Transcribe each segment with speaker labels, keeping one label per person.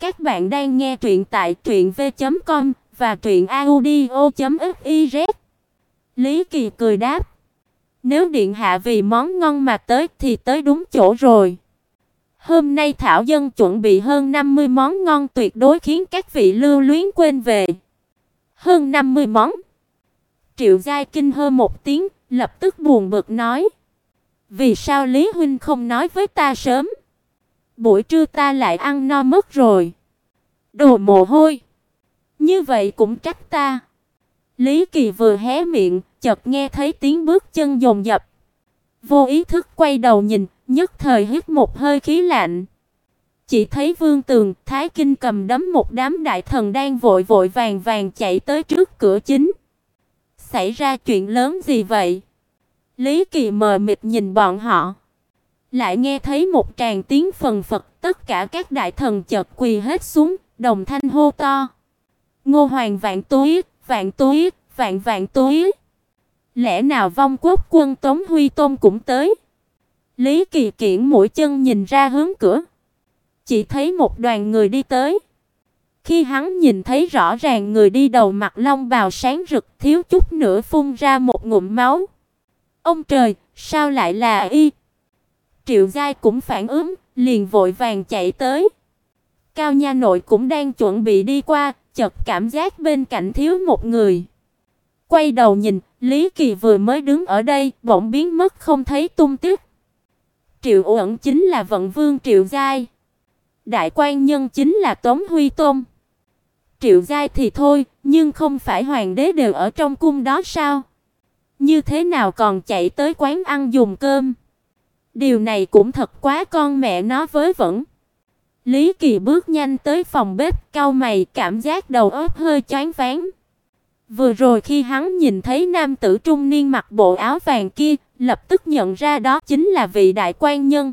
Speaker 1: Các bạn đang nghe truyện tại truyệnv.com và truyệnaudio.fiz. Lý Kỳ cười đáp: "Nếu điện hạ vì món ngon mà tới thì tới đúng chỗ rồi. Hôm nay thảo dân chuẩn bị hơn 50 món ngon tuyệt đối khiến các vị lưu luyến quên về." Hơn 50 món. Triệu Giai kinh hơ một tiếng, lập tức buồn bực nói: "Vì sao Lý huynh không nói với ta sớm?" Buổi trưa ta lại ăn no mất rồi. Đồ mồ hôi. Như vậy cũng trách ta. Lý Kỳ vừa hé miệng, chợt nghe thấy tiếng bước chân dồn dập. Vô ý thức quay đầu nhìn, nhất thời hít một hơi khí lạnh. Chỉ thấy Vương Tường, Thái Kinh cầm đấm một đám đại thần đang vội vội vàng vàng chạy tới trước cửa chính. Xảy ra chuyện lớn gì vậy? Lý Kỳ mờ mịt nhìn bọn họ. Lại nghe thấy một tràng tiếng phần phật, tất cả các đại thần chợt quỳ hết xuống, đồng thanh hô to. Ngô Hoàng vạn túi, vạn túi, vạn vạn túi. Lẽ nào vong quốc quân Tống Huy Tôn cũng tới? Lý Kỳ Kiển mũi chân nhìn ra hướng cửa, chỉ thấy một đoàn người đi tới. Khi hắn nhìn thấy rõ ràng người đi đầu mặt long bào sáng rực, thiếu chút nữa phun ra một ngụm máu. Ông trời, sao lại là y? Triệu Giai cũng phản ứng, liền vội vàng chạy tới. Cao nha nội cũng đang chuẩn bị đi qua, chợt cảm giác bên cạnh thiếu một người. Quay đầu nhìn, Lý Kỳ vừa mới đứng ở đây, bỗng biến mất không thấy tung tích. Triệu Uẩn chính là vận vương Triệu Giai. Đại quan nhân chính là Tống Huy Tôn. Triệu Giai thì thôi, nhưng không phải hoàng đế đều ở trong cung đó sao? Như thế nào còn chạy tới quán ăn dùng cơm? Điều này cũng thật quá con mẹ nó với vẫn Lý Kỳ bước nhanh tới phòng bếp, cau mày, cảm giác đầu óc hơi choáng váng. Vừa rồi khi hắn nhìn thấy nam tử trung niên mặc bộ áo vàng kia, lập tức nhận ra đó chính là vị đại quan nhân.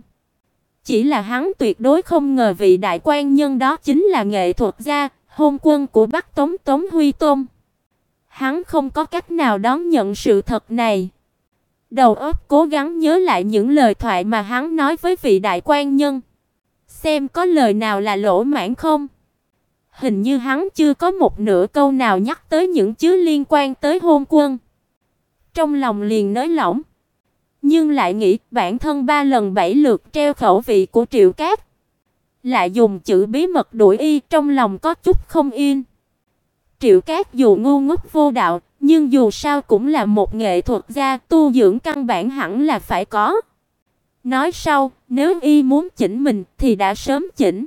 Speaker 1: Chỉ là hắn tuyệt đối không ngờ vị đại quan nhân đó chính là nghệ thuật gia, hôn quân của Bắc Tống Tống Huy Tôn. Hắn không có cách nào đón nhận sự thật này. Đầu óc cố gắng nhớ lại những lời thoại mà hắn nói với vị đại quan nhân, xem có lời nào là lỗ mãn không. Hình như hắn chưa có một nửa câu nào nhắc tới những chứa liên quan tới hôn quân. Trong lòng liền nới lỏng, nhưng lại nghĩ bản thân ba lần bảy lượt treo khẩu vị của Triệu Cát, lại dùng chữ bí mật đuổi y, trong lòng có chút không yên. Triệu Cát dù ngu ngốc vô đạo, nhưng dù sao cũng là một nghệ thuật gia, tu dưỡng căn bản hẳn là phải có. Nói sau, nếu y muốn chỉnh mình thì đã sớm chỉnh.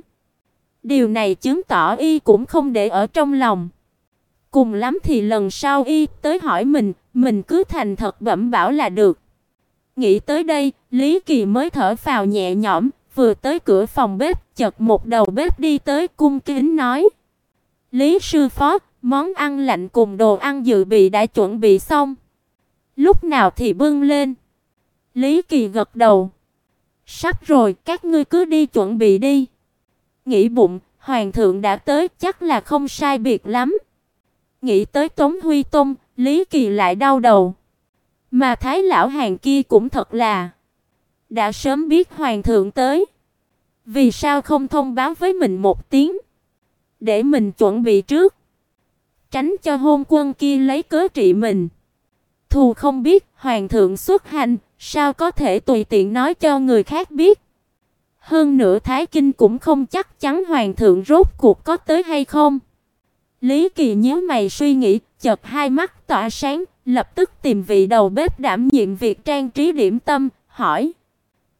Speaker 1: Điều này chứng tỏ y cũng không để ở trong lòng. Cùng lắm thì lần sau y tới hỏi mình, mình cứ thành thật bẩm bảo là được. Nghĩ tới đây, Lý Kỳ mới thở phào nhẹ nhõm, vừa tới cửa phòng bếp, chợt một đầu bếp đi tới cung kính nói: "Lý sư phó, Món ăn lạnh cùng đồ ăn dự bị đã chuẩn bị xong. Lúc nào thì bưng lên. Lý Kỳ gật đầu. Sắp rồi, các ngươi cứ đi chuẩn bị đi. Nghĩ bụng, hoàng thượng đã tới, chắc là không sai biệt lắm. Nghĩ tới Tống Huy tông Lý Kỳ lại đau đầu. Mà Thái lão hàng kia cũng thật là đã sớm biết hoàng thượng tới. Vì sao không thông báo với mình một tiếng, để mình chuẩn bị trước? Tránh cho hôn quân kia lấy cớ trị mình. Thù không biết, hoàng thượng xuất hành, sao có thể tùy tiện nói cho người khác biết? Hơn nữa Thái Kinh cũng không chắc chắn hoàng thượng rốt cuộc có tới hay không. Lý Kỳ nhíu mày suy nghĩ, chợt hai mắt tỏa sáng, lập tức tìm vị đầu bếp đảm nhiệm việc trang trí điểm tâm, hỏi: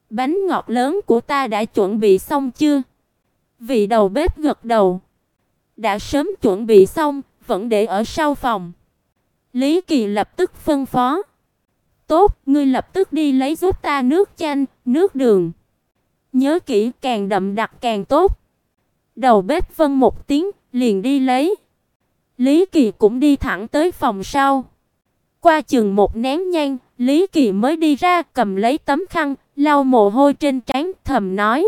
Speaker 1: "Bánh ngọt lớn của ta đã chuẩn bị xong chưa?" Vị đầu bếp gật đầu: "Đã sớm chuẩn bị xong, vẫn để ở sau phòng. Lý Kỳ lập tức phân phó. "Tốt, ngươi lập tức đi lấy giúp ta nước chanh, nước đường. Nhớ kỹ càng đậm đặc càng tốt." Đầu bếp vân một tiếng, liền đi lấy. Lý Kỳ cũng đi thẳng tới phòng sau. Qua chừng một nén nhang, Lý Kỳ mới đi ra, cầm lấy tấm khăn, lau mồ hôi trên trán, thầm nói: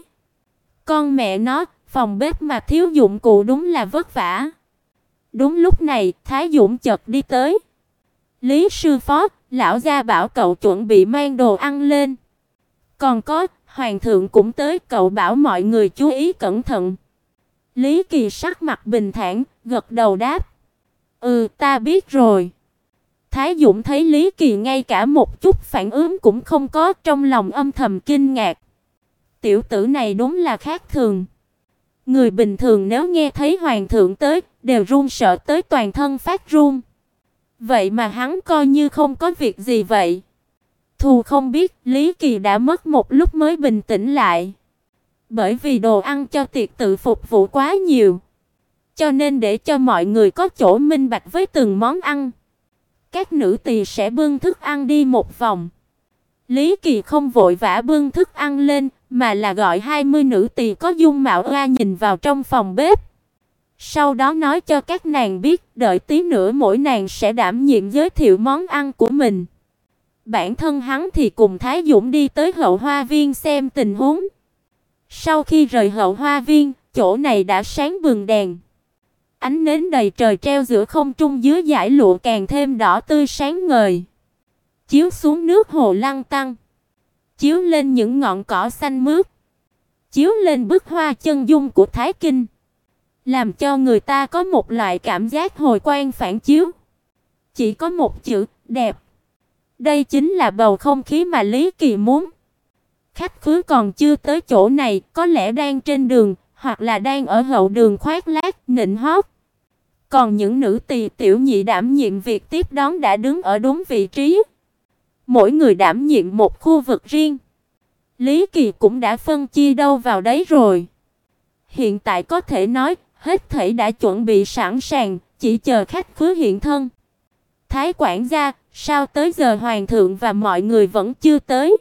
Speaker 1: "Con mẹ nó, phòng bếp mà thiếu dụng cụ đúng là vất vả." Đúng lúc này, Thái Dũng chợt đi tới. "Lý sư phó, lão gia bảo cậu chuẩn bị mang đồ ăn lên." Còn có, hoàng thượng cũng tới, cậu bảo mọi người chú ý cẩn thận. Lý Kỳ sắc mặt bình thản, gật đầu đáp: "Ừ, ta biết rồi." Thái Dũng thấy Lý Kỳ ngay cả một chút phản ứng cũng không có, trong lòng âm thầm kinh ngạc. Tiểu tử này đúng là khác thường. Người bình thường nếu nghe thấy hoàng thượng tới, đều run sợ tới toàn thân phát run. Vậy mà hắn coi như không có việc gì vậy. Thù không biết, Lý Kỳ đã mất một lúc mới bình tĩnh lại. Bởi vì đồ ăn cho tiệc tự phục vụ quá nhiều, cho nên để cho mọi người có chỗ minh bạch với từng món ăn, các nữ tỳ sẽ bưng thức ăn đi một vòng. Lý Kỳ không vội vã bưng thức ăn lên, mà là gọi 20 nữ tỳ có dung mạo oa nhìn vào trong phòng bếp. Sau đó nói cho các nàng biết, đợi tí nữa mỗi nàng sẽ đảm nhiệm giới thiệu món ăn của mình. Bản thân hắn thì cùng Thái Dũng đi tới hậu hoa viên xem tình huống. Sau khi rời hậu hoa viên, chỗ này đã sáng bừng đèn. Ánh nến đầy trời treo giữa không trung dưới dải lụa càng thêm đỏ tươi sáng ngời. Chiếu xuống nước hồ lăng tăng, chiếu lên những ngọn cỏ xanh mướt, chiếu lên bức hoa chân dung của Thái Kinh, làm cho người ta có một loại cảm giác hồi quang phản chiếu. Chỉ có một chữ, đẹp. Đây chính là bầu không khí mà Lý Kỳ muốn. Khách khứa còn chưa tới chỗ này, có lẽ đang trên đường, hoặc là đang ở hậu đường khoác lác, nịnh hót. Còn những nữ tỳ tiểu nhị đảm nhiệm việc tiếp đón đã đứng ở đúng vị trí. Mỗi người đảm nhiệm một khu vực riêng. Lý Kỳ cũng đã phân chia đâu vào đấy rồi. Hiện tại có thể nói, hết thảy đã chuẩn bị sẵn sàng, chỉ chờ khách khứa hiện thân. Thái quản gia, sao tới giờ hoàng thượng và mọi người vẫn chưa tới?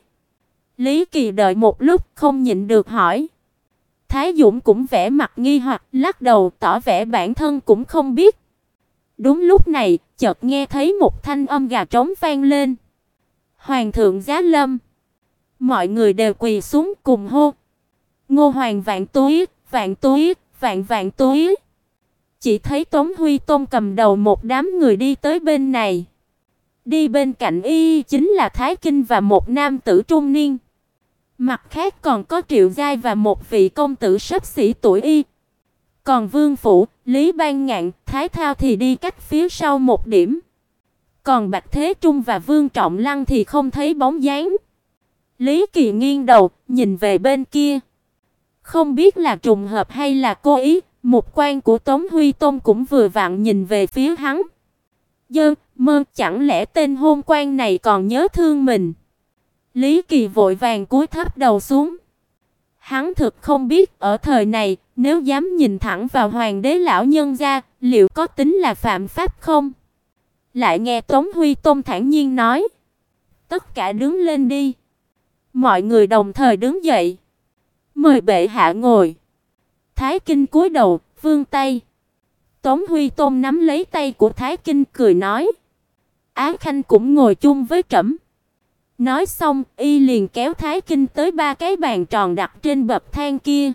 Speaker 1: Lý Kỳ đợi một lúc không nhịn được hỏi. Thái Dũng cũng vẻ mặt nghi hoặc, lắc đầu tỏ vẻ bản thân cũng không biết. Đúng lúc này, chợt nghe thấy một thanh âm gà trống vang lên. Hoàng thượng giá lâm. Mọi người đều quỳ xuống cùng hô. Ngô Hoàng vạn túi, vạn túi, vạn vạn túi. Chỉ thấy Tống Huy Tôn cầm đầu một đám người đi tới bên này. Đi bên cạnh y chính là Thái Kinh và một nam tử trung niên. Mặt khác còn có Triệu Giai và một vị công tử sắp xỉ tuổi y. Còn Vương phủ, Lý Ban Ngạn, Thái Thao thì đi cách phía sau một điểm. Còn Bạch Thế Trung và Vương Trọng Lăng thì không thấy bóng dáng. Lý Kỳ nghiêng đầu, nhìn về bên kia. Không biết là trùng hợp hay là cố ý, một quan của Tống Huy Tôn cũng vừa vặn nhìn về phía hắn. Dơ, mơ, chẳng lẽ tên hôn quan này còn nhớ thương mình? Lý Kỳ vội vàng cúi thấp đầu xuống. Hắn thực không biết ở thời này, nếu dám nhìn thẳng vào hoàng đế lão nhân gia, liệu có tính là phạm pháp không? Lại nghe Tống Huy Tôn thản nhiên nói: "Tất cả đứng lên đi." Mọi người đồng thời đứng dậy. "Mời bệ hạ ngồi." Thái Kinh cúi đầu, vươn tay. Tống Huy Tôn nắm lấy tay của Thái Kinh cười nói: "Á Khanh cũng ngồi chung với trẫm." Nói xong, y liền kéo Thái Kinh tới ba cái bàn tròn đặt trên bậc thang kia.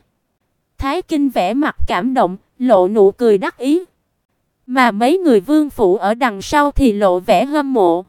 Speaker 1: Thái Kinh vẻ mặt cảm động, lộ nụ cười đắc ý. Mà mấy người vương phủ ở đằng sau thì lộ vẻ hâm mộ.